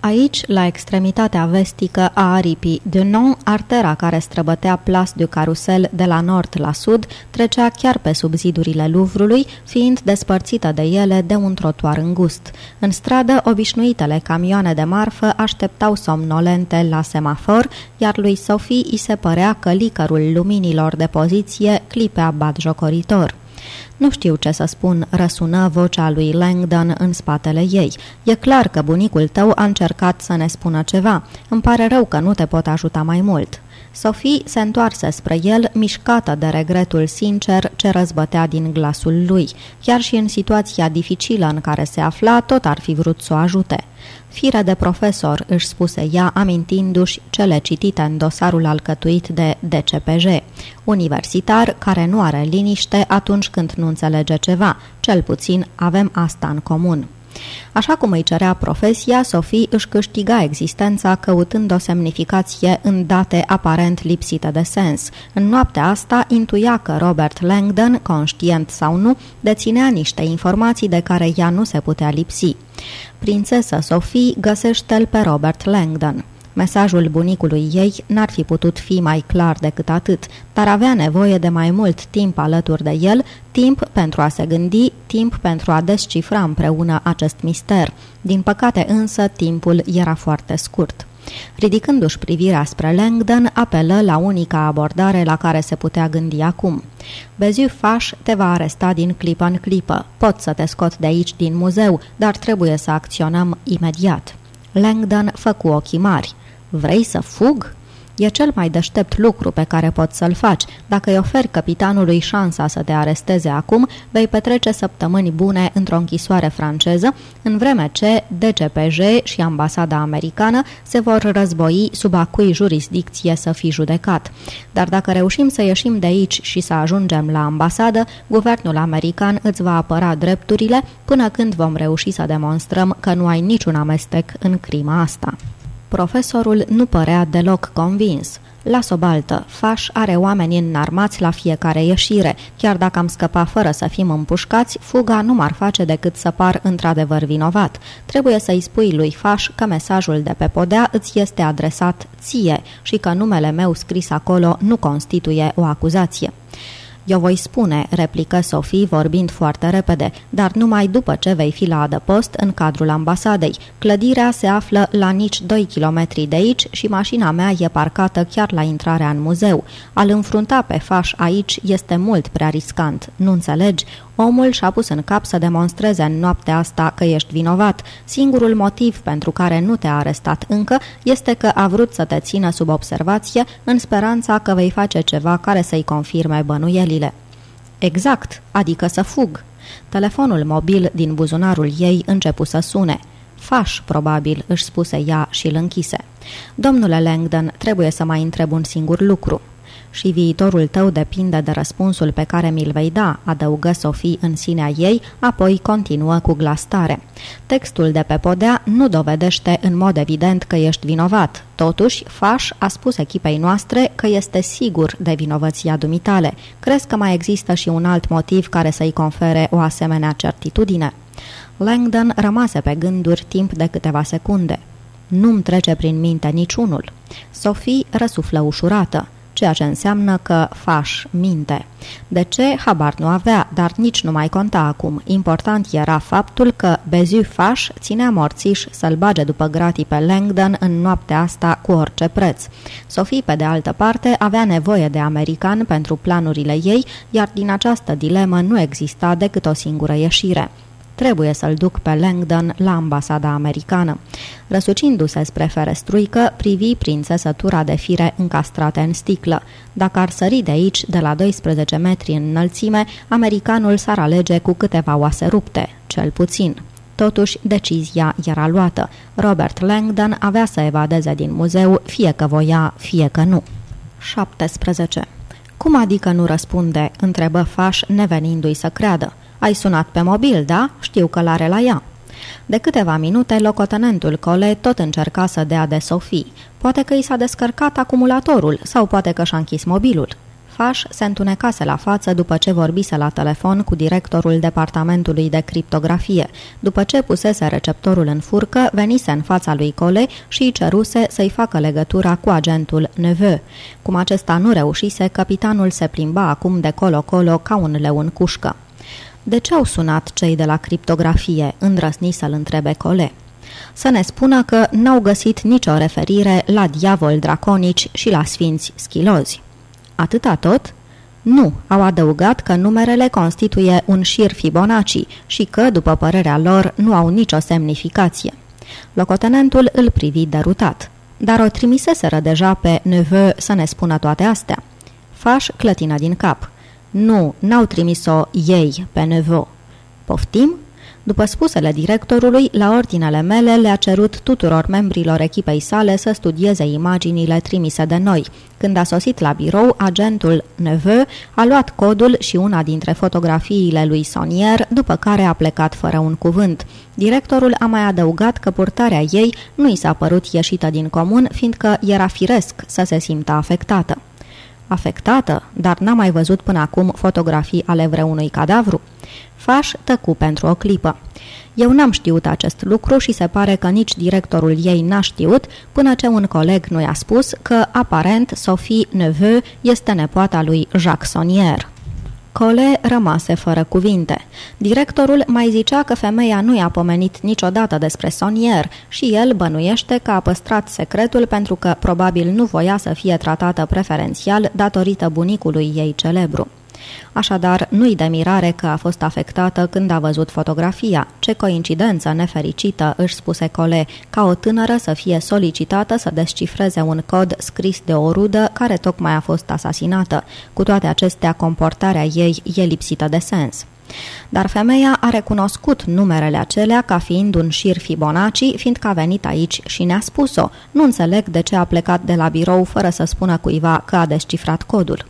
Aici, la extremitatea vestică a aripii de Non, artera care străbătea Place du Carusel de la nord la sud, trecea chiar pe sub zidurile Luvrului, fiind despărțită de ele de un trotuar îngust. În stradă, obișnuitele camioane de marfă așteptau somnolente la semafor, iar lui Sophie îi se părea că licărul luminilor de poziție clipea batjocoritor. Nu știu ce să spun, răsună vocea lui Langdon în spatele ei. E clar că bunicul tău a încercat să ne spună ceva. Îmi pare rău că nu te pot ajuta mai mult. Sophie se întoarse spre el, mișcată de regretul sincer ce răzbătea din glasul lui. Chiar și în situația dificilă în care se afla, tot ar fi vrut să o ajute. Fire de profesor, își spuse ea, amintindu-și cele citite în dosarul alcătuit de DCPJ. Universitar care nu are liniște atunci când nu înțelege ceva. Cel puțin avem asta în comun. Așa cum îi cerea profesia, Sophie își câștiga existența căutând o semnificație în date aparent lipsite de sens. În noaptea asta intuia că Robert Langdon, conștient sau nu, deținea niște informații de care ea nu se putea lipsi. Prințesa Sophie găsește-l pe Robert Langdon. Mesajul bunicului ei n-ar fi putut fi mai clar decât atât, dar avea nevoie de mai mult timp alături de el, timp pentru a se gândi, timp pentru a descifra împreună acest mister. Din păcate însă, timpul era foarte scurt. Ridicându-și privirea spre Langdon, apelă la unica abordare la care se putea gândi acum. Beziu Faș te va aresta din clipă în clipă. Pot să te scot de aici din muzeu, dar trebuie să acționăm imediat. Langdon făcu ochii mari. Vrei să fug? E cel mai deștept lucru pe care poți să-l faci. Dacă îi oferi capitanului șansa să te aresteze acum, vei petrece săptămâni bune într-o închisoare franceză, în vreme ce DCPJ și ambasada americană se vor război sub a cui jurisdicție să fii judecat. Dar dacă reușim să ieșim de aici și să ajungem la ambasadă, guvernul american îți va apăra drepturile până când vom reuși să demonstrăm că nu ai niciun amestec în crima asta. Profesorul nu părea deloc convins. La sobaltă, faș are oameni înarmați la fiecare ieșire. Chiar dacă am scăpat fără să fim împușcați, fuga nu m-ar face decât să par într-adevăr vinovat. Trebuie să-i spui lui faș că mesajul de pe podea îți este adresat ție și că numele meu scris acolo nu constituie o acuzație. Eu voi spune, replică Sofie vorbind foarte repede, dar numai după ce vei fi la adăpost în cadrul ambasadei. Clădirea se află la nici 2 km de aici și mașina mea e parcată chiar la intrarea în muzeu. Al înfrunta pe faș aici este mult prea riscant, nu înțelegi? Omul și-a pus în cap să demonstreze în noaptea asta că ești vinovat. Singurul motiv pentru care nu te-a arestat încă este că a vrut să te țină sub observație în speranța că vei face ceva care să-i confirme bănuielile. Exact, adică să fug. Telefonul mobil din buzunarul ei începu să sune. Faș, probabil, își spuse ea și îl închise. Domnule Langdon, trebuie să mai întreb un singur lucru și viitorul tău depinde de răspunsul pe care mi-l vei da, adăugă Sofie în sinea ei, apoi continuă cu glas tare. Textul de pe podea nu dovedește în mod evident că ești vinovat. Totuși, Faș a spus echipei noastre că este sigur de vinovăția dumitale. Crezi că mai există și un alt motiv care să-i confere o asemenea certitudine? Langdon rămase pe gânduri timp de câteva secunde. Nu-mi trece prin minte niciunul. Sophie răsuflă ușurată ceea ce înseamnă că faș minte. De ce? Habar nu avea, dar nici nu mai conta acum. Important era faptul că Bezu Faș ținea morțiș să-l bage după gratii pe Langdon în noaptea asta cu orice preț. Sophie, pe de altă parte, avea nevoie de american pentru planurile ei, iar din această dilemă nu exista decât o singură ieșire. Trebuie să-l duc pe Langdon la ambasada americană. Răsucindu-se spre ferestruică, privi prin țesătura de fire încastrate în sticlă. Dacă ar sări de aici, de la 12 metri în înălțime, americanul s-ar alege cu câteva oase rupte, cel puțin. Totuși, decizia era luată. Robert Langdon avea să evadeze din muzeu, fie că voia, fie că nu. 17. Cum adică nu răspunde?" întrebă Faș, nevenindu-i să creadă. Ai sunat pe mobil, da? Știu că l-are la ea." De câteva minute, locotenentul Cole tot încerca să dea de Sofie. Poate că i s-a descărcat acumulatorul sau poate că și-a închis mobilul. Faș se întunecase la față după ce vorbise la telefon cu directorul departamentului de criptografie. După ce pusese receptorul în furcă, venise în fața lui Cole și îi ceruse să-i facă legătura cu agentul Neveu. Cum acesta nu reușise, capitanul se plimba acum de colo-colo ca un leun cușcă. De ce au sunat cei de la criptografie?" îndrăsni să-l întrebe Cole să ne spună că n-au găsit nicio referire la diavol draconici și la sfinți schilozi. Atâta tot? Nu, au adăugat că numerele constituie un șir Fibonacci și că, după părerea lor, nu au nicio semnificație. Locotenentul îl privi derutat, dar o trimiseseră deja pe Neveu să ne spună toate astea. Faș clătină din cap. Nu, n-au trimis-o ei pe Neveu. Poftim? După spusele directorului, la ordinele mele le-a cerut tuturor membrilor echipei sale să studieze imaginile trimise de noi. Când a sosit la birou, agentul Neveu a luat codul și una dintre fotografiile lui Sonier, după care a plecat fără un cuvânt. Directorul a mai adăugat că purtarea ei nu i s-a părut ieșită din comun, fiindcă era firesc să se simtă afectată. Afectată, dar n-a mai văzut până acum fotografii ale vreunui cadavru? Faș tăcu pentru o clipă. Eu n-am știut acest lucru și se pare că nici directorul ei n-a știut până ce un coleg nu i-a spus că, aparent, Sophie Neveu este nepoata lui Jacques Sonnier. Cole rămase fără cuvinte. Directorul mai zicea că femeia nu i-a pomenit niciodată despre Sonier și el bănuiește că a păstrat secretul pentru că probabil nu voia să fie tratată preferențial datorită bunicului ei celebru. Așadar, nu-i de mirare că a fost afectată când a văzut fotografia. Ce coincidență nefericită, își spuse Cole, ca o tânără să fie solicitată să descifreze un cod scris de o rudă care tocmai a fost asasinată. Cu toate acestea, comportarea ei e lipsită de sens. Dar femeia a recunoscut numerele acelea ca fiind un șir Fibonacci, fiindcă a venit aici și ne-a spus-o. Nu înțeleg de ce a plecat de la birou fără să spună cuiva că a descifrat codul.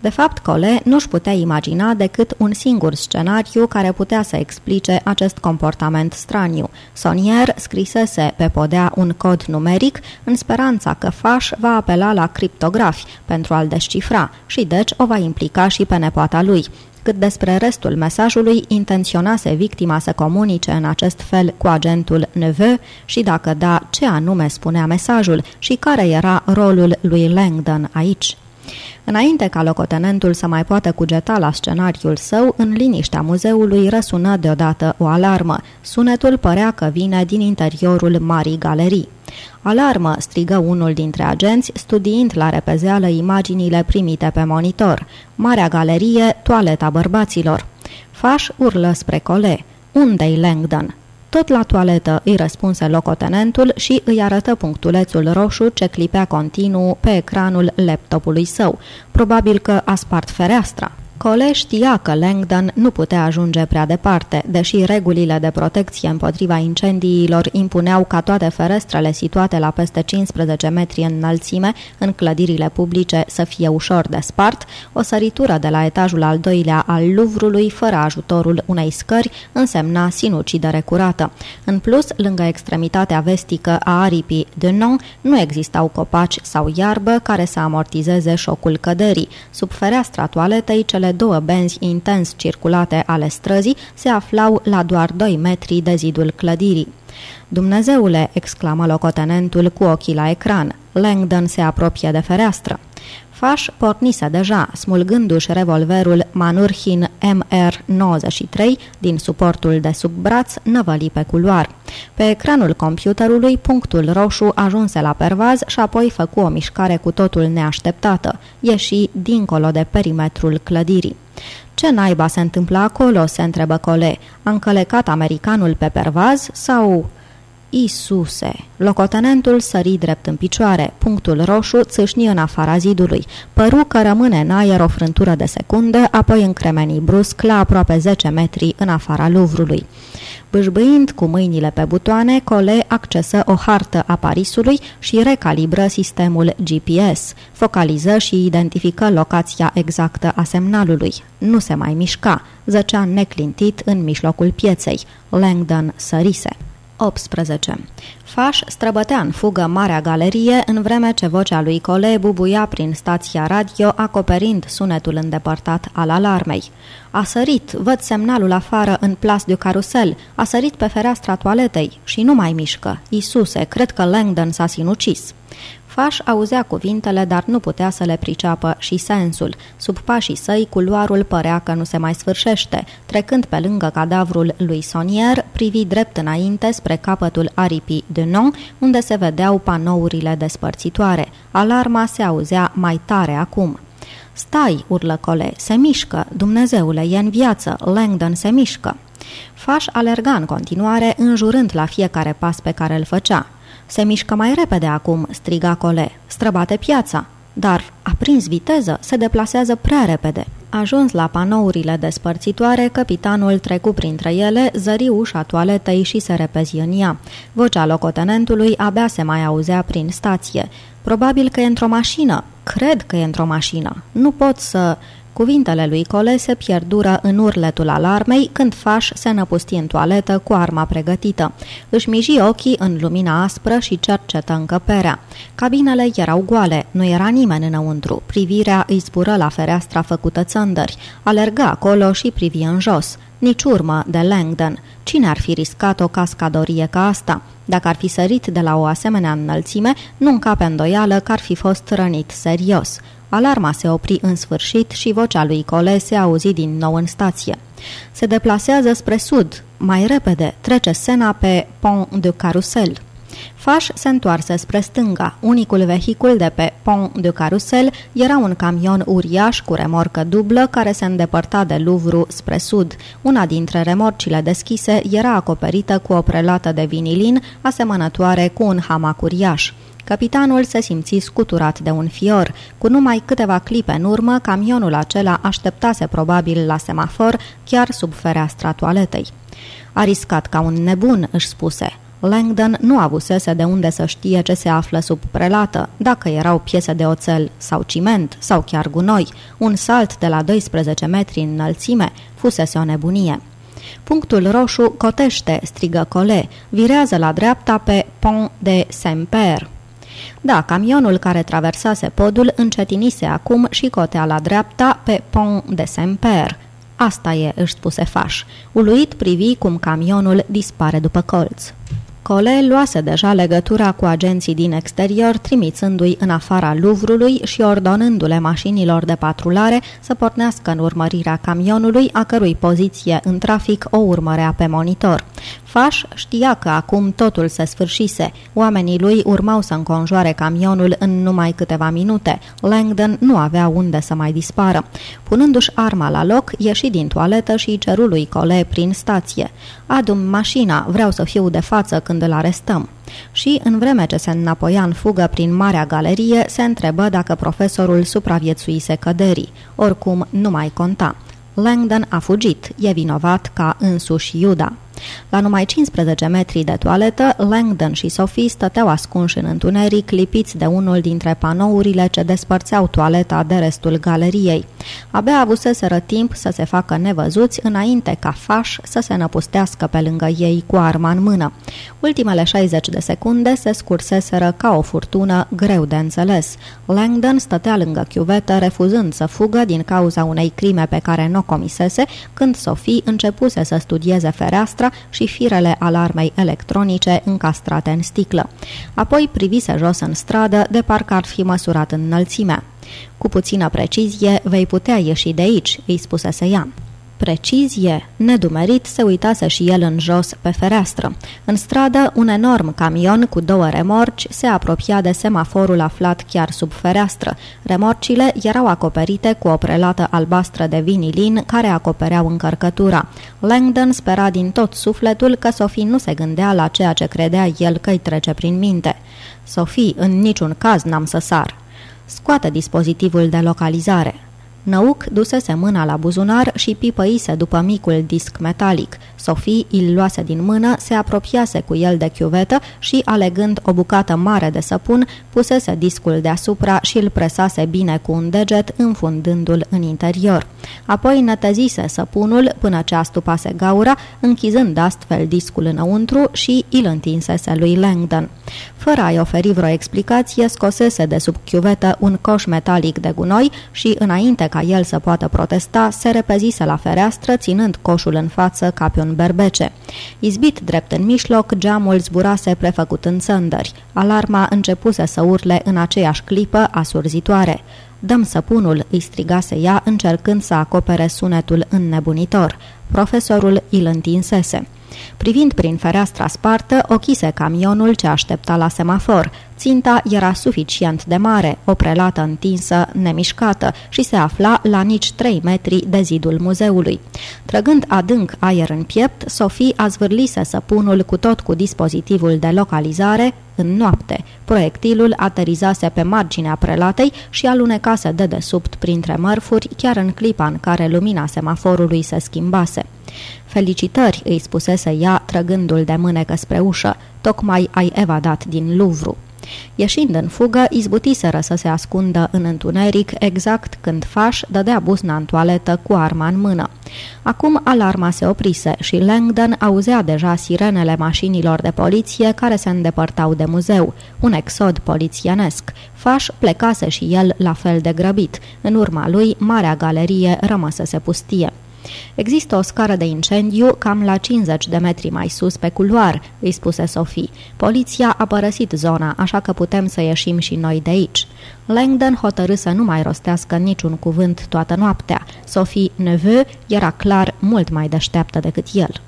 De fapt, Cole nu-și putea imagina decât un singur scenariu care putea să explice acest comportament straniu. Sonier scrisese pe podea un cod numeric în speranța că Faș va apela la criptografi pentru a-l descifra și deci o va implica și pe nepoata lui. Cât despre restul mesajului, intenționase victima să comunice în acest fel cu agentul Neveu și dacă da, ce anume spunea mesajul și care era rolul lui Langdon aici. Înainte ca locotenentul să mai poată cugeta la scenariul său, în liniștea muzeului răsună deodată o alarmă. Sunetul părea că vine din interiorul marii galerii. Alarmă, strigă unul dintre agenți, studiind la repezeală imaginile primite pe monitor. Marea galerie, toaleta bărbaților. Faș urlă spre cole. Unde-i Langdon? Tot la toaletă îi răspunse locotenentul și îi arătă punctulețul roșu ce clipea continuu pe ecranul laptopului său. Probabil că a spart fereastra. Cole știa că Langdon nu putea ajunge prea departe, deși regulile de protecție împotriva incendiilor impuneau ca toate ferestrele situate la peste 15 metri în înălțime în clădirile publice să fie ușor de spart, o săritură de la etajul al doilea al Luvrului fără ajutorul unei scări însemna sinucidere curată. În plus, lângă extremitatea vestică a aripii de non, nu existau copaci sau iarbă care să amortizeze șocul căderii. Sub fereastra toaletei, cele cele două benzi intens circulate ale străzii se aflau la doar 2 metri de zidul clădirii. Dumnezeule!" exclamă locotenentul cu ochii la ecran. Langdon se apropie de fereastră. Faș pornise deja, smulgându-și revolverul Manurhin MR-93 din suportul de sub braț, năvăli pe culoar. Pe ecranul computerului, punctul roșu ajunse la pervaz și apoi făcu o mișcare cu totul neașteptată. Ieși dincolo de perimetrul clădirii. Ce naiba se întâmplă acolo?" se întrebă Cole. A încălecat americanul pe pervaz sau... Isuse! Locotenentul sări drept în picioare. Punctul roșu țâșni în afara zidului. Păru că rămâne în aer o frântură de secunde, apoi încremeni brusc la aproape 10 metri în afara luvrului. Bâșbâind cu mâinile pe butoane, Cole accesă o hartă a Parisului și recalibră sistemul GPS. Focaliză și identifică locația exactă a semnalului. Nu se mai mișca. Zăcea neclintit în mijlocul pieței. Langdon sărise. 18. Faș străbătea în fugă Marea Galerie, în vreme ce vocea lui Cole bubuia prin stația radio, acoperind sunetul îndepărtat al alarmei. A sărit, văd semnalul afară în plas de carusel, a sărit pe fereastra toaletei și nu mai mișcă. Isuse, cred că Langdon s-a sinucis. Faș auzea cuvintele, dar nu putea să le priceapă și sensul. Sub pașii săi, culoarul părea că nu se mai sfârșește. Trecând pe lângă cadavrul lui Sonier, privi drept înainte spre capătul aripii de Non, unde se vedeau panourile despărțitoare. Alarma se auzea mai tare acum. Stai, urlă Cole, se mișcă, Dumnezeule, e în viață, Langdon se mișcă. Faș alerga în continuare, înjurând la fiecare pas pe care îl făcea. Se mișcă mai repede acum, striga Cole. Străbate piața. Dar a prins viteză, se deplasează prea repede. Ajuns la panourile despărțitoare, capitanul trecu printre ele, zări ușa toaletei și se repezi în ea. Vocea locotenentului abia se mai auzea prin stație. Probabil că e într-o mașină. Cred că e într-o mașină. Nu pot să... Cuvintele lui Cole se pierdură în urletul alarmei când Faș se năpusti în toaletă cu arma pregătită. Își miji ochii în lumina aspră și cercetă încăperea. Cabinele erau goale, nu era nimeni înăuntru. Privirea îi zbură la fereastra făcută țândări. Alerga acolo și privi în jos. Nici urmă de Langdon. Cine ar fi riscat o cascadorie ca asta? Dacă ar fi sărit de la o asemenea înălțime, nu încape îndoială că ar fi fost rănit serios. Alarma se opri în sfârșit și vocea lui Cole se auzi din nou în stație. Se deplasează spre sud, mai repede, trece Sena pe Pont de Carusel. Faș se întoarse spre stânga. Unicul vehicul de pe Pont de Carusel era un camion uriaș cu remorcă dublă care se îndepărta de Louvre spre sud. Una dintre remorcile deschise era acoperită cu o prelată de vinilin asemănătoare cu un hamac uriaș. Capitanul se simți scuturat de un fior. Cu numai câteva clipe în urmă, camionul acela așteptase probabil la semafor, chiar sub fereastra toaletei. A riscat ca un nebun, își spuse. Langdon nu avusese de unde să știe ce se află sub prelată, dacă erau piese de oțel sau ciment sau chiar gunoi. Un salt de la 12 metri în înălțime fusese o nebunie. Punctul roșu cotește, strigă Cole, virează la dreapta pe Pont de Saint-Père. Da, camionul care traversase podul încetinise acum și cotea la dreapta pe Pont de Saint-Père. Asta e, își spuse Faș. Uluit privi cum camionul dispare după colț. Cole luase deja legătura cu agenții din exterior, trimițându-i în afara Luvrului și ordonându-le mașinilor de patrulare să pornească în urmărirea camionului, a cărui poziție în trafic o urmărea pe monitor. Faș știa că acum totul se sfârșise. Oamenii lui urmau să înconjoare camionul în numai câteva minute. Langdon nu avea unde să mai dispară. Punându-și arma la loc, ieși din toaletă și ceru lui Cole prin stație. Adum mașina, vreau să fiu de față când îl arestăm. Și, în vreme ce se înapoia în fugă prin Marea Galerie, se întrebă dacă profesorul supraviețuise căderii. Oricum, nu mai conta. Langdon a fugit, e vinovat ca însuși Iuda. La numai 15 metri de toaletă, Langdon și Sophie stăteau ascunși în întuneric, lipiți de unul dintre panourile ce despărțeau toaleta de restul galeriei. Abia avuseseră timp să se facă nevăzuți înainte ca faș să se năpustească pe lângă ei cu arma în mână. Ultimele 60 de secunde se scurseseră ca o furtună greu de înțeles. Langdon stătea lângă chiuvetă, refuzând să fugă din cauza unei crime pe care nu o comisese, când Sophie începuse să studieze fereastra și firele alarmei electronice încastrate în sticlă. Apoi privise jos în stradă, de parcă ar fi măsurat în înălțime. Cu puțină precizie vei putea ieși de aici, îi spusese ea precizie, nedumerit, se uitase și el în jos pe fereastră. În stradă, un enorm camion cu două remorci se apropia de semaforul aflat chiar sub fereastră. Remorcile erau acoperite cu o prelată albastră de vinilin care acopereau încărcătura. Langdon spera din tot sufletul că Sophie nu se gândea la ceea ce credea el că îi trece prin minte. Sophie, în niciun caz n-am să sar. Scoate dispozitivul de localizare. Năuc dusese mâna la buzunar și pipăise după micul disc metalic. Sophie îl luase din mână, se apropiase cu el de chiuvetă și, alegând o bucată mare de săpun, pusese discul deasupra și îl presase bine cu un deget, înfundându-l în interior. Apoi netezise săpunul până ce astupase gaura, închizând astfel discul înăuntru și îl întinsese lui Langdon. Fără a-i oferi vreo explicație, scosese de sub chiuvetă un coș metalic de gunoi și, înainte ca el să poată protesta, se repezise la fereastră, ținând coșul în față ca pe un berbece. Izbit drept în mijloc, geamul zburase prefăcut în țăndări. Alarma începuse să urle în aceeași clipă asurzitoare. Dăm săpunul, îi strigase ea, încercând să acopere sunetul înnebunitor. Profesorul îl întinsese. Privind prin fereastra spartă, ochise camionul ce aștepta la semafor. Ținta era suficient de mare, o prelată întinsă, nemișcată și se afla la nici 3 metri de zidul muzeului. Trăgând adânc aer în piept, Sofie a zvârlise săpunul cu tot cu dispozitivul de localizare în noapte. Proiectilul aterizase pe marginea prelatei și alunecase de desubt printre mărfuri, chiar în clipa în care lumina semaforului se schimbase. Felicitări, îi spusese ea, trăgându-l de mânecă spre ușă, tocmai ai evadat din Louvre. Ieșind în fugă, izbutiseră să se ascundă în întuneric exact când Faș dădea busna în toaletă cu arma în mână. Acum alarma se oprise și Langdon auzea deja sirenele mașinilor de poliție care se îndepărtau de muzeu, un exod polițienesc. Faș plecase și el la fel de grăbit. În urma lui, marea galerie rămăsese pustie. Există o scară de incendiu cam la 50 de metri mai sus pe culoar, îi spuse Sophie. Poliția a părăsit zona, așa că putem să ieșim și noi de aici. Langdon hotărâ să nu mai rostească niciun cuvânt toată noaptea. Sophie Neveu era clar mult mai deșteaptă decât el.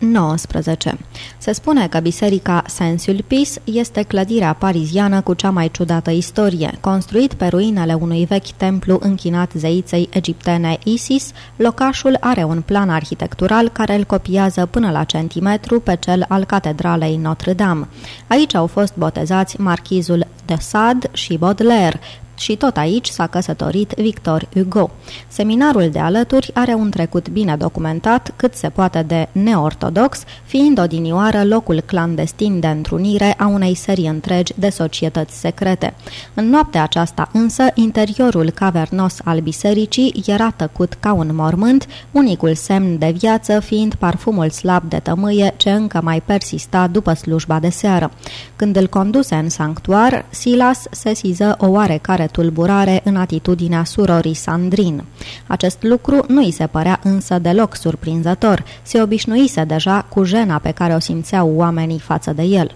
19. Se spune că biserica Saint-Sulpice este clădirea pariziană cu cea mai ciudată istorie. Construit pe ruinele unui vechi templu închinat zeiței egiptene Isis, locașul are un plan arhitectural care îl copiază până la centimetru pe cel al catedralei Notre-Dame. Aici au fost botezați marchizul de Sade și Baudelaire, și tot aici s-a căsătorit Victor Hugo. Seminarul de alături are un trecut bine documentat, cât se poate de neortodox, fiind odinioară locul clandestin de întrunire a unei serii întregi de societăți secrete. În noaptea aceasta însă, interiorul cavernos al bisericii era tăcut ca un mormânt, unicul semn de viață fiind parfumul slab de tămâie ce încă mai persista după slujba de seară. Când îl conduse în sanctuar, Silas sesiză o oarecare tulburare în atitudinea surorii Sandrin. Acest lucru nu îi se părea însă deloc surprinzător. Se obișnuise deja cu jena pe care o simțeau oamenii față de el.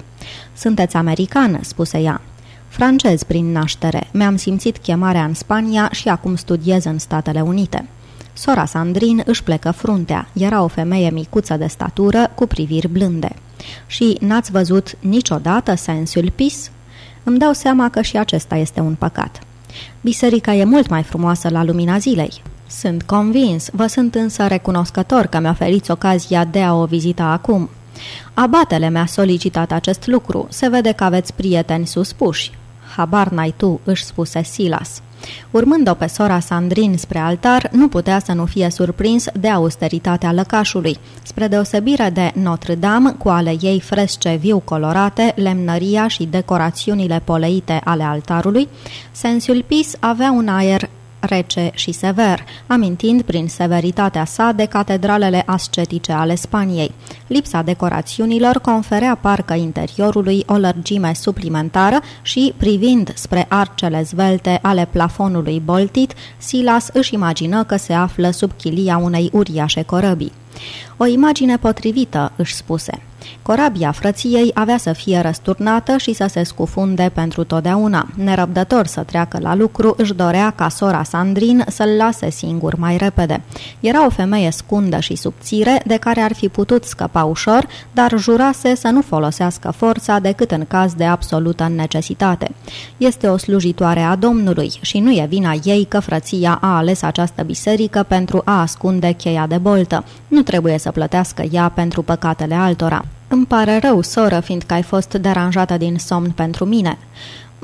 Sunteți american?" spuse ea. Francez prin naștere. Mi-am simțit chemarea în Spania și acum studiez în Statele Unite." Sora Sandrin își plecă fruntea. Era o femeie micuță de statură, cu priviri blânde. Și n-ați văzut niciodată sensul pis? Îmi dau seama că și acesta este un păcat. Biserica e mult mai frumoasă la lumina zilei. Sunt convins, vă sunt însă recunoscător că mi oferiți ocazia de a o vizita acum. Abatele mi-a solicitat acest lucru, se vede că aveți prieteni suspuși. Habar n-ai tu, își spuse Silas. Urmând-o pe sora Sandrin spre altar, nu putea să nu fie surprins de austeritatea lăcașului. Spre deosebire de Notre-Dame, cu ale ei fresce viu colorate, lemnăria și decorațiunile poleite ale altarului, Saint-Sulpice avea un aer rece și sever, amintind prin severitatea sa de catedralele ascetice ale Spaniei. Lipsa decorațiunilor conferea parcă interiorului o lărgime suplimentară și, privind spre arcele zvelte ale plafonului boltit, Silas își imagină că se află sub chilia unei uriașe corăbii. O imagine potrivită, își spuse. Corabia frăției avea să fie răsturnată și să se scufunde pentru totdeauna. Nerăbdător să treacă la lucru, își dorea ca sora Sandrin să-l lase singur mai repede. Era o femeie scundă și subțire, de care ar fi putut scăpa ușor, dar jurase să nu folosească forța decât în caz de absolută necesitate. Este o slujitoare a Domnului și nu e vina ei că frăția a ales această biserică pentru a ascunde cheia de boltă. Nu trebuie să plătească ea pentru păcatele altora. Îmi pare rău, soră, fiindcă ai fost deranjată din somn pentru mine.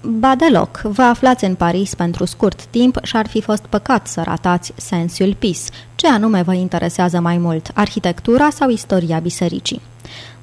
Ba deloc, vă aflați în Paris pentru scurt timp și ar fi fost păcat să ratați sensul pis. Ce anume vă interesează mai mult, arhitectura sau istoria bisericii?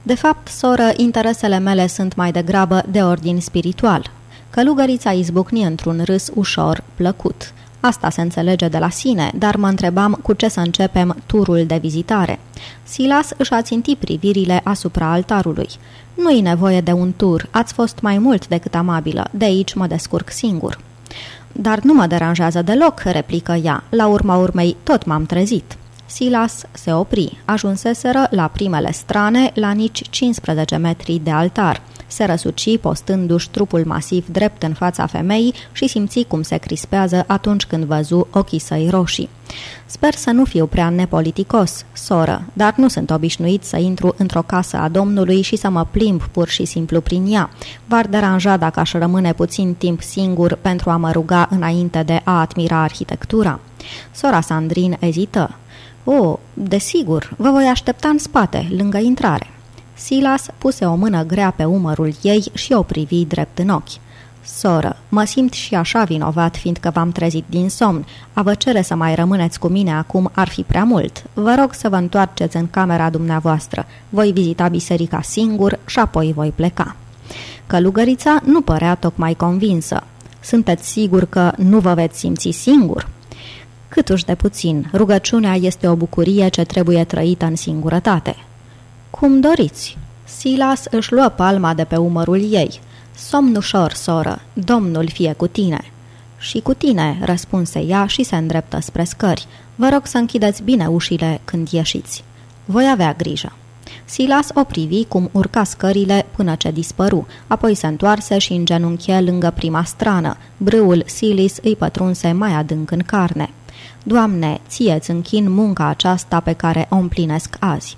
De fapt, soră, interesele mele sunt mai degrabă de ordin spiritual. Călugărița izbucni într-un râs ușor, plăcut. Asta se înțelege de la sine, dar mă întrebam cu ce să începem turul de vizitare. Silas își a țintit privirile asupra altarului. Nu-i nevoie de un tur, ați fost mai mult decât amabilă, de aici mă descurc singur. Dar nu mă deranjează deloc, replică ea. La urma urmei, tot m-am trezit. Silas se opri. Ajunseseră la primele strane, la nici 15 metri de altar. Se răsuci, postându-și trupul masiv drept în fața femeii și simți cum se crispează atunci când văzu ochii săi roșii. Sper să nu fiu prea nepoliticos, soră, dar nu sunt obișnuit să intru într-o casă a domnului și să mă plimb pur și simplu prin ea. V-ar deranja dacă aș rămâne puțin timp singur pentru a mă ruga înainte de a admira arhitectura? Sora Sandrin ezită. O, desigur, vă voi aștepta în spate, lângă intrare. Silas puse o mână grea pe umărul ei și o privi drept în ochi. Soră, mă simt și așa vinovat, fiindcă v-am trezit din somn. A vă cere să mai rămâneți cu mine acum ar fi prea mult. Vă rog să vă întoarceți în camera dumneavoastră. Voi vizita biserica singur și apoi voi pleca. Călugărița nu părea tocmai convinsă. Sunteți sigur că nu vă veți simți singur? Câtuși de puțin, rugăciunea este o bucurie ce trebuie trăită în singurătate. Cum doriți. Silas își luă palma de pe umărul ei. Somn ușor, soră, domnul fie cu tine. Și cu tine, răspunse ea și se îndreptă spre scări. Vă rog să închideți bine ușile când ieșiți. Voi avea grijă. Silas o privi cum urca scările până ce dispăru, apoi se întoarse și îngenunche lângă prima strană. Brâul Silis îi pătrunse mai adânc în carne. Doamne, ție-ți închin munca aceasta pe care o împlinesc azi.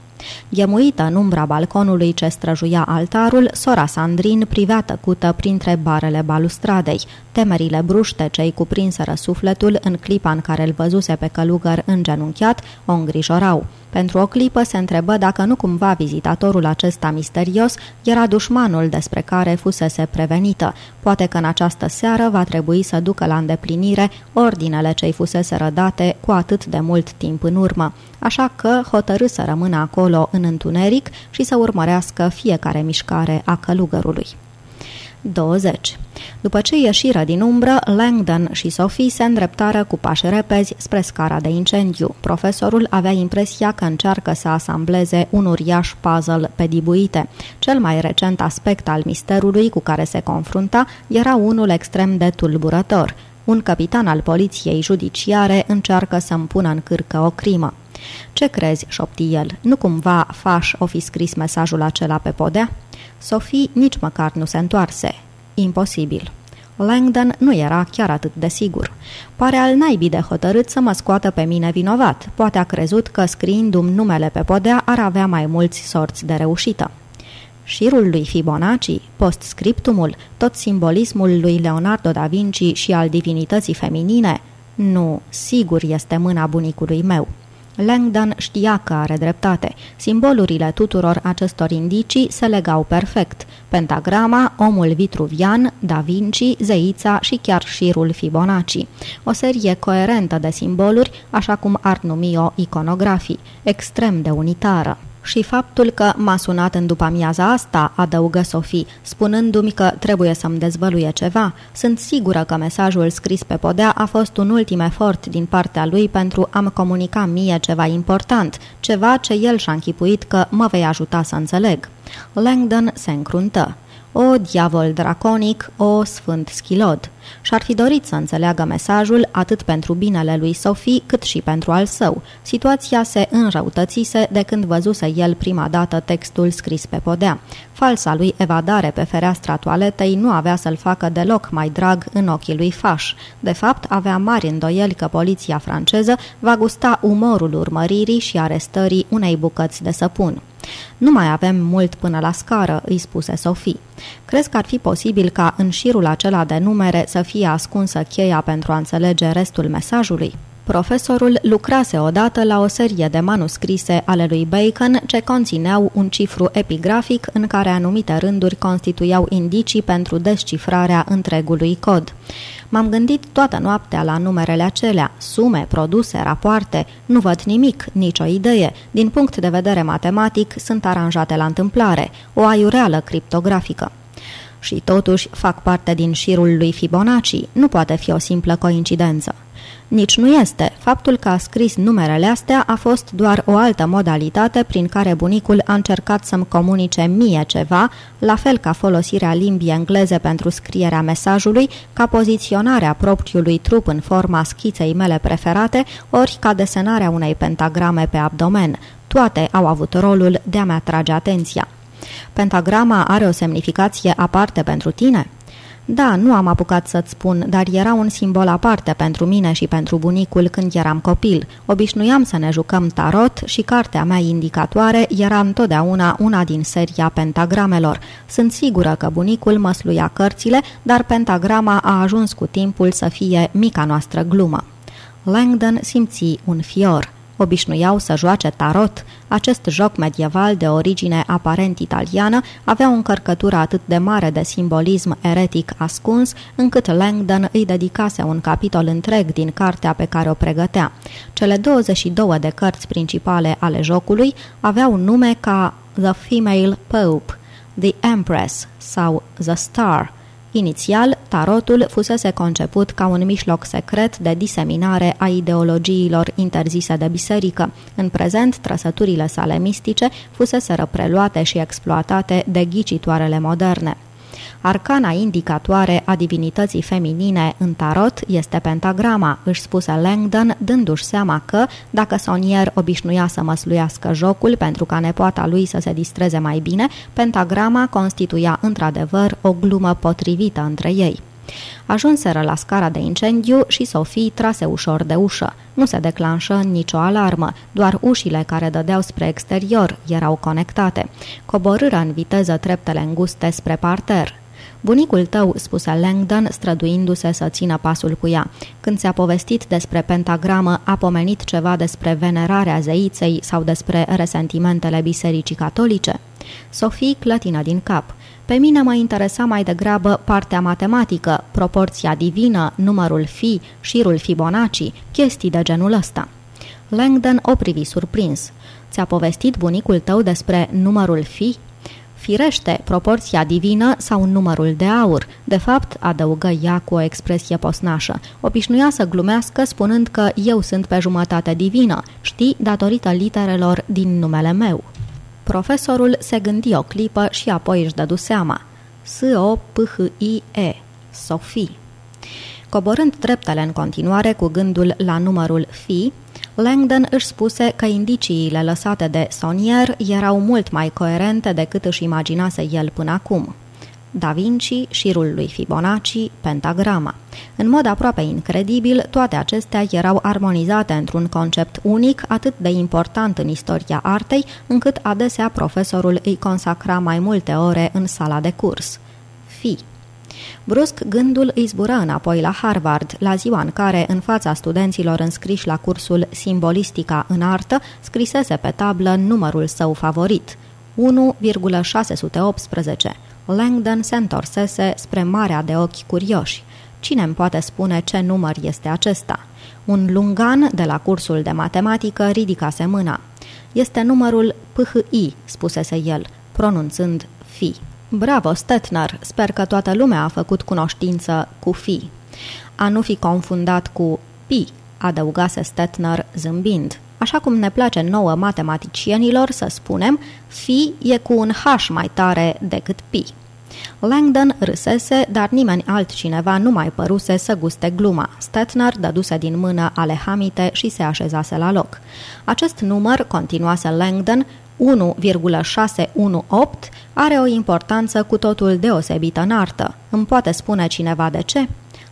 Ghemuită în umbra balconului ce străjuia altarul, sora Sandrin privea tăcută printre barele balustradei. Temerile bruște ce îi cuprinseră sufletul în clipa în care îl văzuse pe călugăr îngenunchiat o îngrijorau. Pentru o clipă se întrebă dacă nu cumva vizitatorul acesta misterios era dușmanul despre care fusese prevenită. Poate că în această seară va trebui să ducă la îndeplinire ordinele ce-i fusese rădate cu atât de mult timp în urmă. Așa că hotărâ să rămână acolo în întuneric și să urmărească fiecare mișcare a călugărului. 20. După ce ieșiră din umbră, Langdon și Sophie se îndreptară cu pași repezi spre scara de incendiu. Profesorul avea impresia că încearcă să asambleze un uriaș puzzle pe dibuite. Cel mai recent aspect al misterului cu care se confrunta era unul extrem de tulburător. Un capitan al poliției judiciare încearcă să pună în cârcă o crimă. Ce crezi?" șopti el. Nu cumva Faș o fi scris mesajul acela pe podea?" Sophie nici măcar nu se întoarse. Imposibil. Langdon nu era chiar atât de sigur. Pare al naibii de hotărât să mă scoată pe mine vinovat. Poate a crezut că scriindu-mi numele pe podea ar avea mai mulți sorți de reușită. Șirul lui Fibonacci, postscriptumul, tot simbolismul lui Leonardo da Vinci și al divinității feminine? Nu, sigur este mâna bunicului meu. Langdon știa că are dreptate. Simbolurile tuturor acestor indicii se legau perfect. Pentagrama, omul vitruvian, Da Vinci, zeița și chiar șirul Fibonacci. O serie coerentă de simboluri, așa cum ar numi o iconografii, extrem de unitară și faptul că m-a sunat în după amiaza asta, adăugă Sofie, spunându-mi că trebuie să-mi dezvăluie ceva. Sunt sigură că mesajul scris pe podea a fost un ultim efort din partea lui pentru a-mi comunica mie ceva important, ceva ce el și-a închipuit că mă vei ajuta să înțeleg. Langdon se încruntă. O diavol draconic, o sfânt schilod. Și-ar fi dorit să înțeleagă mesajul atât pentru binele lui Sophie cât și pentru al său. Situația se înrăutățise de când văzuse el prima dată textul scris pe podea. Falsa lui evadare pe fereastra toaletei nu avea să-l facă deloc mai drag în ochii lui Faș. De fapt, avea mari îndoieli că poliția franceză va gusta umorul urmăririi și arestării unei bucăți de săpun. Nu mai avem mult până la scară, îi spuse Sophie. Crezi că ar fi posibil ca în șirul acela de numere să fie ascunsă cheia pentru a înțelege restul mesajului? Profesorul lucrase odată la o serie de manuscrise ale lui Bacon ce conțineau un cifru epigrafic în care anumite rânduri constituiau indicii pentru descifrarea întregului cod. M-am gândit toată noaptea la numerele acelea, sume, produse, rapoarte. Nu văd nimic, nicio idee. Din punct de vedere matematic, sunt aranjate la întâmplare, o aiureală criptografică. Și totuși fac parte din șirul lui Fibonacci, nu poate fi o simplă coincidență. Nici nu este. Faptul că a scris numerele astea a fost doar o altă modalitate prin care bunicul a încercat să-mi comunice mie ceva, la fel ca folosirea limbii engleze pentru scrierea mesajului, ca poziționarea propriului trup în forma schiței mele preferate, ori ca desenarea unei pentagrame pe abdomen. Toate au avut rolul de a-mi atrage atenția. Pentagrama are o semnificație aparte pentru tine?" Da, nu am apucat să-ți spun, dar era un simbol aparte pentru mine și pentru bunicul când eram copil. Obișnuiam să ne jucăm tarot și cartea mea indicatoare era întotdeauna una din seria pentagramelor. Sunt sigură că bunicul măsluia cărțile, dar pentagrama a ajuns cu timpul să fie mica noastră glumă. Langdon simți un fior obișnuiau să joace tarot. Acest joc medieval de origine aparent italiană avea o încărcătură atât de mare de simbolism eretic ascuns, încât Langdon îi dedicase un capitol întreg din cartea pe care o pregătea. Cele 22 de cărți principale ale jocului aveau nume ca The Female Pope, The Empress sau The Star – Inițial, tarotul fusese conceput ca un mijloc secret de diseminare a ideologiilor interzise de biserică. În prezent, trăsăturile sale mistice fusese preluate și exploatate de ghicitoarele moderne. Arcana indicatoare a divinității feminine în tarot este pentagrama, își spuse Langdon, dându-și seama că, dacă Sonier obișnuia să măsluiască jocul pentru ca nepoata lui să se distreze mai bine, pentagrama constituia într-adevăr o glumă potrivită între ei. Ajunseră la scara de incendiu și Sofie trase ușor de ușă. Nu se declanșă nicio alarmă, doar ușile care dădeau spre exterior erau conectate. Coborâră în viteză treptele înguste spre parter. Bunicul tău, spuse Langdon, străduindu-se să țină pasul cu ea. Când ți-a povestit despre pentagramă, a pomenit ceva despre venerarea zeiței sau despre resentimentele bisericii catolice? Sofie clătină din cap. Pe mine mă interesa mai degrabă partea matematică, proporția divină, numărul fi, șirul Fibonacci, chestii de genul ăsta. Langdon o privi surprins. Ți-a povestit bunicul tău despre numărul fi? Firește, proporția divină sau numărul de aur. De fapt, adăugă ea cu o expresie posnașă. Obișnuia să glumească spunând că eu sunt pe jumătate divină, știi, datorită literelor din numele meu. Profesorul se gândi o clipă și apoi își dădu seama. S-O-P-H-I-E. Sofie. Coborând treptele în continuare cu gândul la numărul fi, Langdon își spuse că indiciile lăsate de Sonier erau mult mai coerente decât își imaginase el până acum. Da Vinci, șirul lui Fibonacci, pentagrama. În mod aproape incredibil, toate acestea erau armonizate într-un concept unic atât de important în istoria artei, încât adesea profesorul îi consacra mai multe ore în sala de curs. Fi. Brusc, gândul îi zbură înapoi la Harvard, la ziua în care, în fața studenților înscriși la cursul Simbolistica în artă, scrisese pe tablă numărul său favorit, 1,618. Langdon se întorsese spre marea de ochi curioși. Cine îmi poate spune ce număr este acesta? Un lungan de la cursul de matematică ridicase mâna. Este numărul PHI, spusese el, pronunțând fi. Bravo, Stetner! Sper că toată lumea a făcut cunoștință cu fi. A nu fi confundat cu pi, adăugase Stetner zâmbind. Așa cum ne place nouă matematicienilor să spunem, fi e cu un H mai tare decât pi. Langdon râsese, dar nimeni altcineva nu mai păruse să guste gluma. Stetner dăduse din mână ale hamite și se așezase la loc. Acest număr, continuase Langdon, 1,618 are o importanță cu totul deosebită în artă. Îmi poate spune cineva de ce?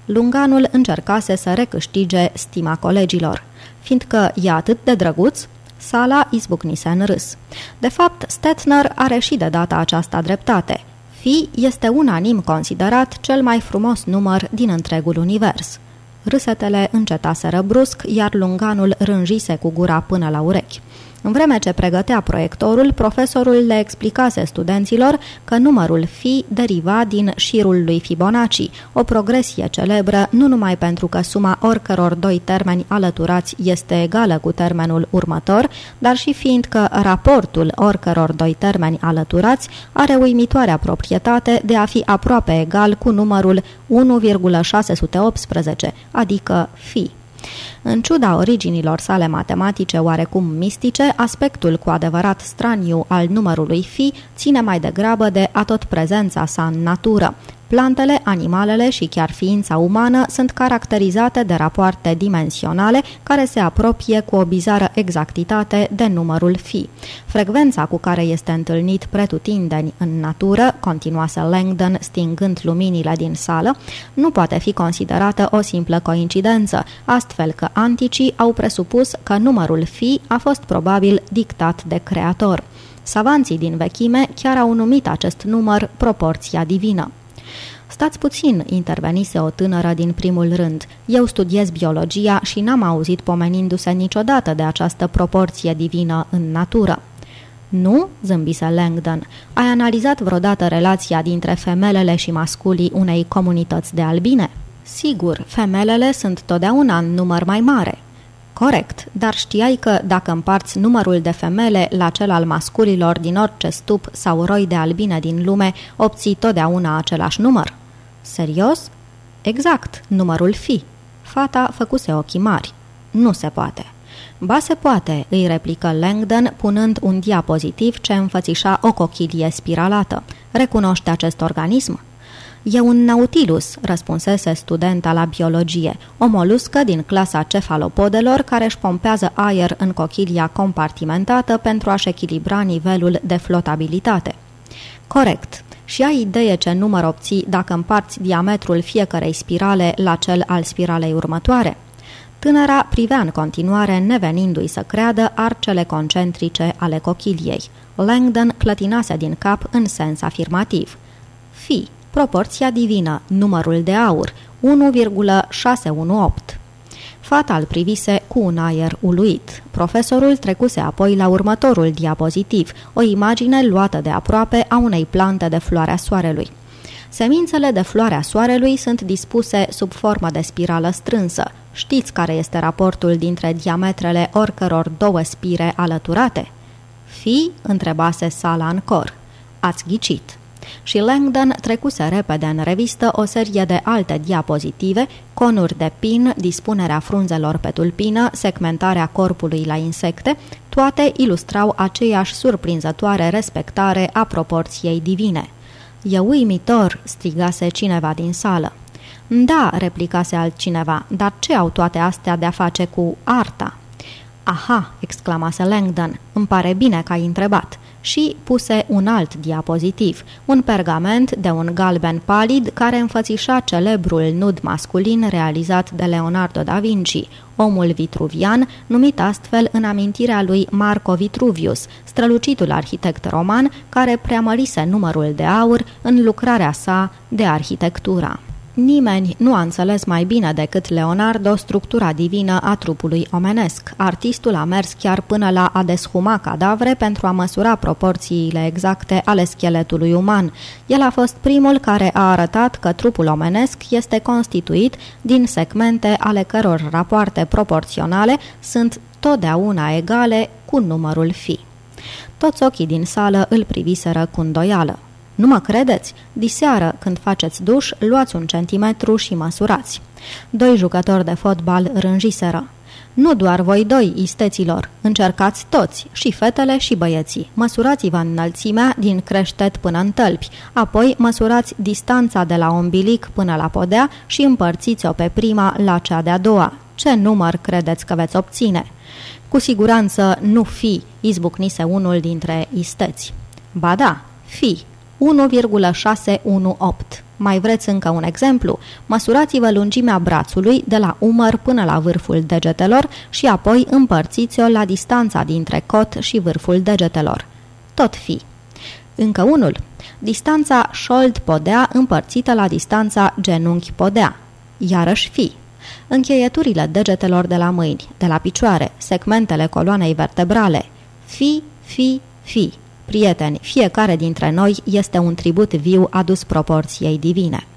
Lunganul încercase să recâștige stima colegilor. Fiindcă e atât de drăguț, sala izbucnise în râs. De fapt, Stetner are și de data aceasta dreptate. Fi este unanim considerat cel mai frumos număr din întregul univers. Râsetele încetaseră brusc, iar lunganul rânjise cu gura până la urechi. În vreme ce pregătea proiectorul, profesorul le explicase studenților că numărul fi deriva din șirul lui Fibonacci, o progresie celebră nu numai pentru că suma oricăror doi termeni alăturați este egală cu termenul următor, dar și fiindcă raportul oricăror doi termeni alăturați are uimitoarea proprietate de a fi aproape egal cu numărul 1,618, adică fi. În ciuda originilor sale matematice oarecum mistice, aspectul cu adevărat straniu al numărului fi ține mai degrabă de atot prezența sa în natură, Plantele, animalele și chiar ființa umană sunt caracterizate de rapoarte dimensionale care se apropie cu o bizară exactitate de numărul fi. Frecvența cu care este întâlnit pretutindeni în natură, continuase Langdon stingând luminile din sală, nu poate fi considerată o simplă coincidență, astfel că anticii au presupus că numărul fi a fost probabil dictat de creator. Savanții din vechime chiar au numit acest număr proporția divină. Stați puțin, intervenise o tânără din primul rând. Eu studiez biologia și n-am auzit pomenindu-se niciodată de această proporție divină în natură. Nu?" zâmbise Langdon. Ai analizat vreodată relația dintre femelele și masculii unei comunități de albine?" Sigur, femelele sunt totdeauna în număr mai mare." Corect, dar știai că dacă împarți numărul de femele la cel al masculilor din orice stup sau roi de albine din lume, obții totdeauna același număr? Serios? Exact, numărul fi. Fata făcuse ochii mari. Nu se poate. Ba se poate, îi replică Langdon, punând un diapozitiv ce înfățișa o cochilie spiralată. Recunoște acest organism? E un nautilus, răspunsese studenta la biologie, o moluscă din clasa cefalopodelor care își pompează aer în cochilia compartimentată pentru a-și echilibra nivelul de flotabilitate. Corect, și ai idee ce număr obții dacă împarți diametrul fiecarei spirale la cel al spiralei următoare? Tânăra privea în continuare, nevenindu-i să creadă arcele concentrice ale cochiliei. Langdon clătinase din cap în sens afirmativ. Fi, proporția divină, numărul de aur, 1,618. Fata îl privise cu un aer uluit. Profesorul trecuse apoi la următorul diapozitiv, o imagine luată de aproape a unei plante de floarea soarelui. Semințele de floarea soarelui sunt dispuse sub formă de spirală strânsă. Știți care este raportul dintre diametrele oricăror două spire alăturate? Fi? întrebase sala în cor. Ați ghicit și Langdon trecuse repede în revistă o serie de alte diapozitive, conuri de pin, dispunerea frunzelor pe tulpină, segmentarea corpului la insecte, toate ilustrau aceeași surprinzătoare respectare a proporției divine. E uimitor!" strigase cineva din sală. Da," replicase altcineva, dar ce au toate astea de a face cu arta?" Aha!" exclamase Langdon, îmi pare bine că ai întrebat și puse un alt diapozitiv, un pergament de un galben palid care înfățișa celebrul nud masculin realizat de Leonardo da Vinci, omul vitruvian, numit astfel în amintirea lui Marco Vitruvius, strălucitul arhitect roman care preamărise numărul de aur în lucrarea sa de arhitectura. Nimeni nu a înțeles mai bine decât Leonardo structura divină a trupului omenesc. Artistul a mers chiar până la a deshuma cadavre pentru a măsura proporțiile exacte ale scheletului uman. El a fost primul care a arătat că trupul omenesc este constituit din segmente ale căror rapoarte proporționale sunt totdeauna egale cu numărul fi. Toți ochii din sală îl priviseră cu îndoială. Nu mă credeți? Diseară, când faceți duș, luați un centimetru și măsurați. Doi jucători de fotbal rânjiseră. Nu doar voi doi, isteților, încercați toți, și fetele și băieții. Măsurați-vă înălțimea din creștet până în tălpi, apoi măsurați distanța de la ombilic până la podea și împărțiți-o pe prima la cea de-a doua. Ce număr credeți că veți obține? Cu siguranță nu fi, izbucnise unul dintre isteți. Ba da, fi, 1,618. Mai vreți încă un exemplu? Măsurați-vă lungimea brațului de la umăr până la vârful degetelor și apoi împărțiți-o la distanța dintre cot și vârful degetelor. Tot fi. Încă unul. Distanța șold-podea împărțită la distanța genunchi-podea. Iarăși fi. încheieturile degetelor de la mâini, de la picioare, segmentele coloanei vertebrale. Fi, fi, fi. Prieteni, fiecare dintre noi este un tribut viu adus proporției divine.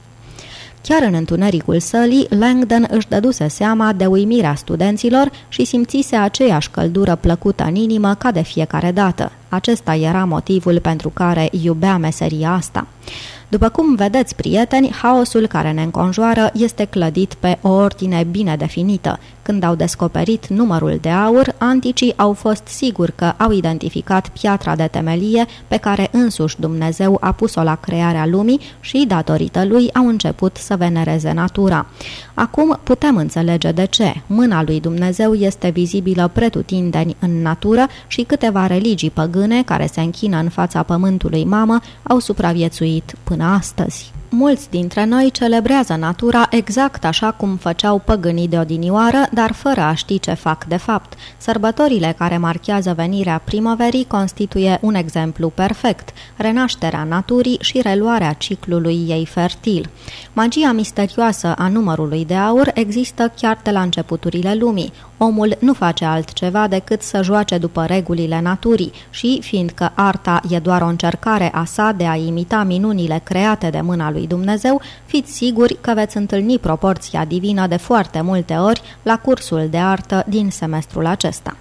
Chiar în întunericul sălii, Langdon își dăduse seama de uimirea studenților și simțise aceeași căldură plăcută în inimă ca de fiecare dată. Acesta era motivul pentru care iubea meseria asta. După cum vedeți, prieteni, haosul care ne înconjoară este clădit pe o ordine bine definită. Când au descoperit numărul de aur, anticii au fost siguri că au identificat piatra de temelie pe care însuși Dumnezeu a pus-o la crearea lumii și, datorită lui, au început să venereze natura. Acum putem înțelege de ce. Mâna lui Dumnezeu este vizibilă pretutindeni în natură și câteva religii păgâne care se închină în fața pământului mamă au supraviețuit până astăzi. Mulți dintre noi celebrează natura exact așa cum făceau păgânii de odinioară, dar fără a ști ce fac de fapt. Sărbătorile care marchează venirea primăverii constituie un exemplu perfect, renașterea naturii și reluarea ciclului ei fertil. Magia misterioasă a numărului de aur există chiar de la începuturile lumii. Omul nu face altceva decât să joace după regulile naturii și, fiindcă arta e doar o încercare a sa de a imita minunile create de mâna lui Dumnezeu, fiți siguri că veți întâlni proporția divină de foarte multe ori la cursul de artă din semestrul acesta.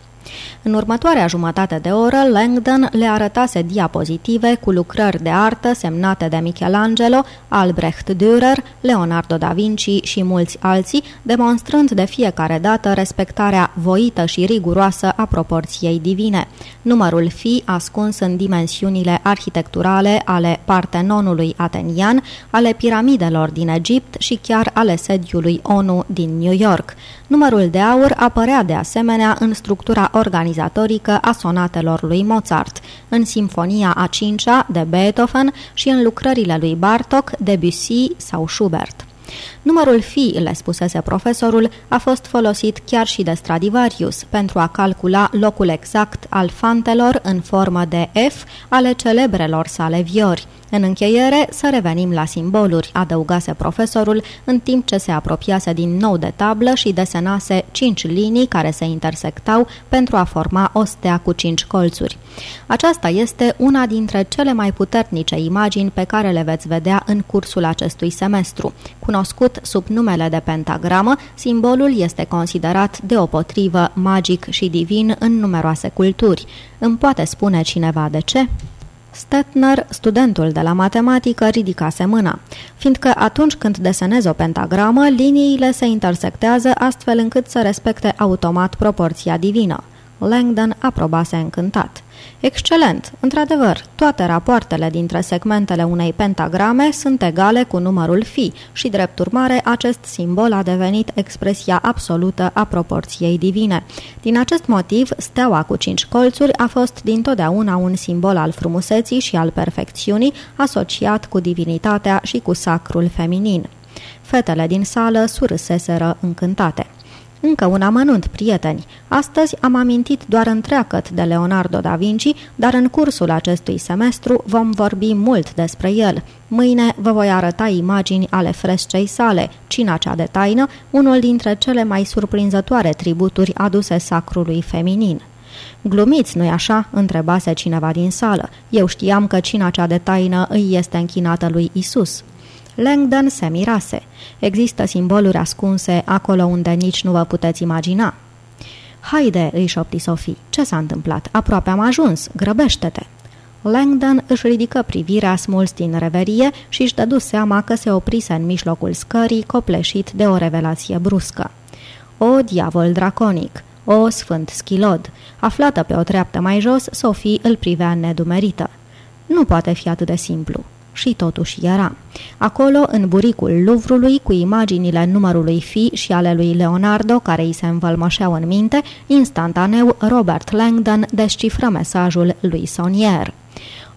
În următoarea jumătate de oră, Langdon le arătase diapozitive cu lucrări de artă semnate de Michelangelo, Albrecht Dürer, Leonardo da Vinci și mulți alții, demonstrând de fiecare dată respectarea voită și riguroasă a proporției divine. Numărul fi ascuns în dimensiunile arhitecturale ale Partenonului atenian, ale piramidelor din Egipt și chiar ale sediului ONU din New York. Numărul de aur apărea de asemenea în structura organizatorică a sonatelor lui Mozart, în Simfonia a cincea de Beethoven și în lucrările lui Bartok, Debussy sau Schubert. Numărul fi, le spusese profesorul, a fost folosit chiar și de Stradivarius pentru a calcula locul exact al fantelor în formă de F ale celebrelor sale viori. În încheiere, să revenim la simboluri, adăugase profesorul, în timp ce se apropiase din nou de tablă și desenase cinci linii care se intersectau pentru a forma o stea cu cinci colțuri. Aceasta este una dintre cele mai puternice imagini pe care le veți vedea în cursul acestui semestru. Cunoscut sub numele de pentagramă, simbolul este considerat deopotrivă magic și divin în numeroase culturi. Îmi poate spune cineva de ce? Stetner, studentul de la matematică, ridicase mâna, fiindcă atunci când desenezi o pentagramă, liniile se intersectează astfel încât să respecte automat proporția divină. Langdon aprobase încântat. Excelent! Într-adevăr, toate rapoartele dintre segmentele unei pentagrame sunt egale cu numărul fi și, drept urmare, acest simbol a devenit expresia absolută a proporției divine. Din acest motiv, steaua cu cinci colțuri a fost dintotdeauna un simbol al frumuseții și al perfecțiunii, asociat cu divinitatea și cu sacrul feminin. Fetele din sală surâseseră încântate. Încă un amănunt, prieteni. Astăzi am amintit doar întreagăt de Leonardo da Vinci, dar în cursul acestui semestru vom vorbi mult despre el. Mâine vă voi arăta imagini ale frescei sale, Cina cea de taină, unul dintre cele mai surprinzătoare tributuri aduse sacrului feminin. Glumiți, nu-i așa?" întrebase cineva din sală. Eu știam că cina cea de taină îi este închinată lui Isus. Langdon se mirase. Există simboluri ascunse acolo unde nici nu vă puteți imagina. Haide, îi șopti Sofie, ce s-a întâmplat? Aproape am ajuns, grăbește-te! Langdon își ridică privirea smuls din reverie și își dădu seama că se oprise în mijlocul scării, copleșit de o revelație bruscă. O, diavol draconic! O, sfânt schilod! Aflată pe o treaptă mai jos, Sofie îl privea nedumerită. Nu poate fi atât de simplu și totuși era. Acolo, în buricul Luvrului, cu imaginile numărului fi și ale lui Leonardo, care îi se învălmășeau în minte, instantaneu Robert Langdon descifră mesajul lui Sonier.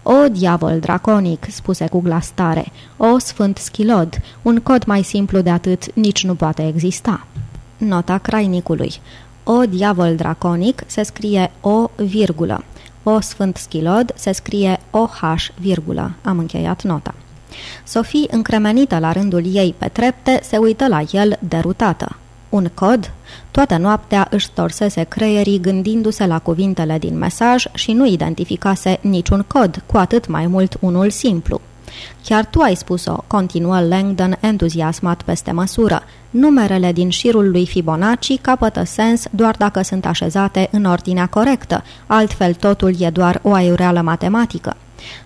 O, diavol draconic, spuse cu glas tare, o, sfânt schilod, un cod mai simplu de atât nici nu poate exista. Nota crainicului. O, diavol draconic se scrie o virgulă. O Sfânt Schilod se scrie OH, virgulă. Am încheiat nota. Sofie, încremenită la rândul ei pe trepte, se uită la el derutată. Un cod? Toată noaptea își storsese creierii gândindu-se la cuvintele din mesaj și nu identificase niciun cod, cu atât mai mult unul simplu. Chiar tu ai spus-o, continuă Langdon entuziasmat peste măsură. Numerele din șirul lui Fibonacci capătă sens doar dacă sunt așezate în ordinea corectă, altfel totul e doar o aiureală matematică.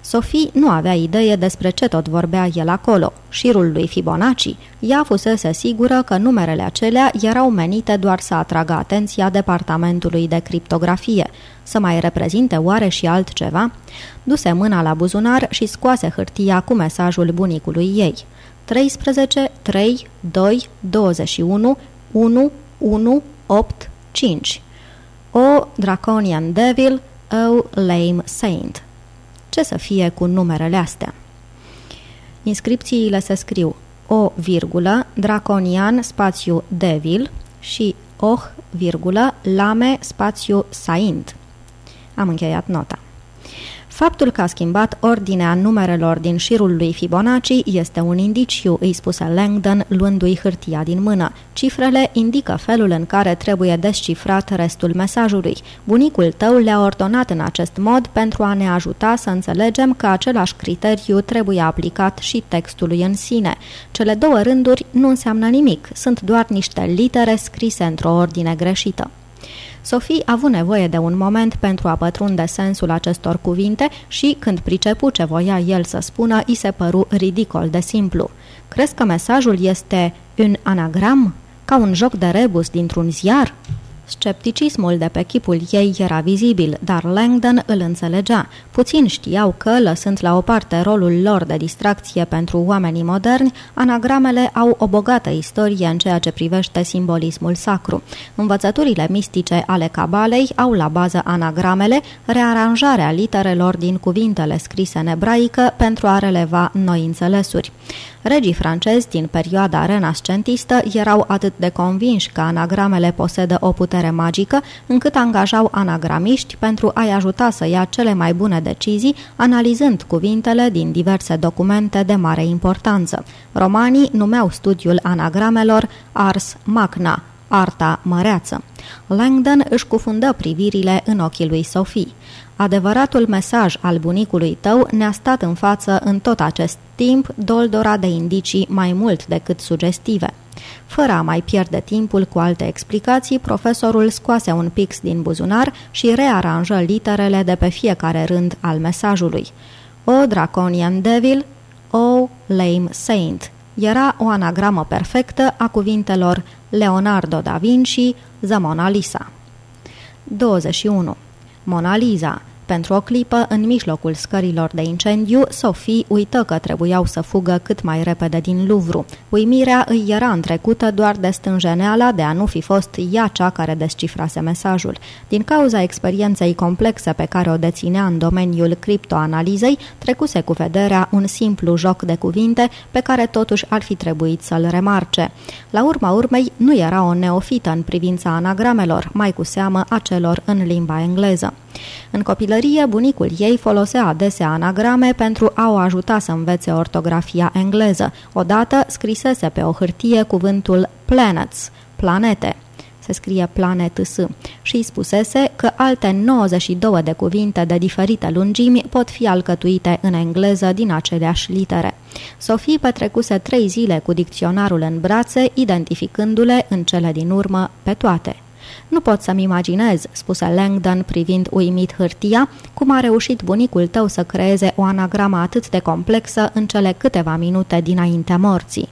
Sophie nu avea idee despre ce tot vorbea el acolo. Șirul lui Fibonacci, ea fusese sigură că numerele acelea erau menite doar să atragă atenția departamentului de criptografie. Să mai reprezinte oare și altceva? Duse mâna la buzunar și scoase hârtia cu mesajul bunicului ei. 13, 3, 2, 21, 1, 1, 8, 5. O Draconian Devil, O Lame Saint ce să fie cu numerele astea? Inscripțiile se scriu o virgulă, draconian, spațiu devil și oh, virgulă, lame, spațiu saint. Am încheiat nota. Faptul că a schimbat ordinea numerelor din șirul lui Fibonacci este un indiciu, îi spuse Langdon luându-i hârtia din mână. Cifrele indică felul în care trebuie descifrat restul mesajului. Bunicul tău le-a ordonat în acest mod pentru a ne ajuta să înțelegem că același criteriu trebuie aplicat și textului în sine. Cele două rânduri nu înseamnă nimic, sunt doar niște litere scrise într-o ordine greșită. Sophie a avut nevoie de un moment pentru a pătrunde sensul acestor cuvinte și, când pricepu ce voia el să spună, îi se păru ridicol de simplu. Crezi că mesajul este un anagram? Ca un joc de rebus dintr-un ziar?" Scepticismul de pe chipul ei era vizibil, dar Langdon îl înțelegea. Puțin știau că, lăsând la o parte rolul lor de distracție pentru oamenii moderni, anagramele au o bogată istorie în ceea ce privește simbolismul sacru. Învățăturile mistice ale cabalei au la bază anagramele, rearanjarea literelor din cuvintele scrise în ebraică pentru a releva noi înțelesuri. Regii francezi din perioada renascentistă erau atât de convinși că anagramele posedă o putere magică, încât angajau anagramiști pentru a-i ajuta să ia cele mai bune decizii, analizând cuvintele din diverse documente de mare importanță. Romanii numeau studiul anagramelor ars magna, arta măreață. Langdon își cufundă privirile în ochii lui Sophie. Adevăratul mesaj al bunicului tău ne-a stat în față în tot acest timp, doldora de indicii mai mult decât sugestive. Fără a mai pierde timpul cu alte explicații, profesorul scoase un pix din buzunar și rearanjă literele de pe fiecare rând al mesajului. O Draconian Devil, O Lame Saint. Era o anagramă perfectă a cuvintelor Leonardo da Vinci, The Mona Lisa. 21. Mona Lisa pentru o clipă, în mijlocul scărilor de incendiu, Sophie uită că trebuiau să fugă cât mai repede din Louvre. Uimirea îi era întrecută doar de stânjeneala de a nu fi fost ea cea care descifrase mesajul. Din cauza experienței complexe pe care o deținea în domeniul criptoanalizei, trecuse cu vederea un simplu joc de cuvinte pe care totuși ar fi trebuit să-l remarce. La urma urmei, nu era o neofită în privința anagramelor, mai cu seamă a celor în limba engleză. În copilărie, bunicul ei folosea adesea anagrame pentru a o ajuta să învețe ortografia engleză. Odată scrisese pe o hârtie cuvântul planets, planete, se scrie planet S, și îi spusese că alte 92 de cuvinte de diferite lungimi pot fi alcătuite în engleză din aceleași litere. Sofie petrecuse trei zile cu dicționarul în brațe, identificându-le în cele din urmă pe toate. Nu pot să-mi imaginez, spuse Langdon privind uimit hârtia, cum a reușit bunicul tău să creeze o anagramă atât de complexă în cele câteva minute dinaintea morții.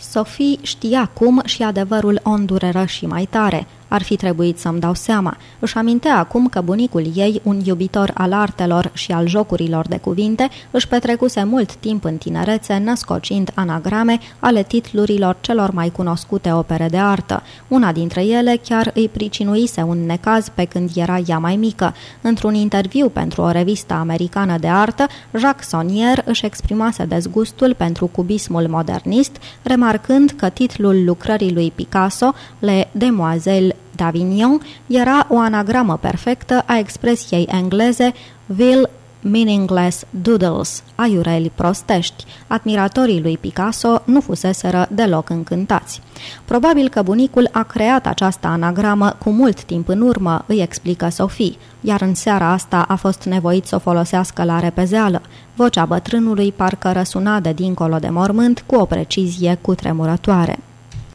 Sophie știa cum și adevărul o îndureră și mai tare. Ar fi trebuit să-mi dau seama. Își amintea acum că bunicul ei, un iubitor al artelor și al jocurilor de cuvinte, își petrecuse mult timp în tinerețe născocind anagrame ale titlurilor celor mai cunoscute opere de artă. Una dintre ele chiar îi pricinuise un necaz pe când era ea mai mică. Într-un interviu pentru o revistă americană de artă, Jacques Sonnier își exprimase dezgustul pentru cubismul modernist, remarcând că titlul lucrării lui Picasso, Le Demoiselles d'Avignon era o anagramă perfectă a expresiei engleze Will meaningless doodles, aiureli prostești. Admiratorii lui Picasso nu fuseseră deloc încântați. Probabil că bunicul a creat această anagramă cu mult timp în urmă, îi explică Sophie, iar în seara asta a fost nevoit să o folosească la repezeală. Vocea bătrânului parcă răsuna de dincolo de mormânt cu o precizie cutremurătoare.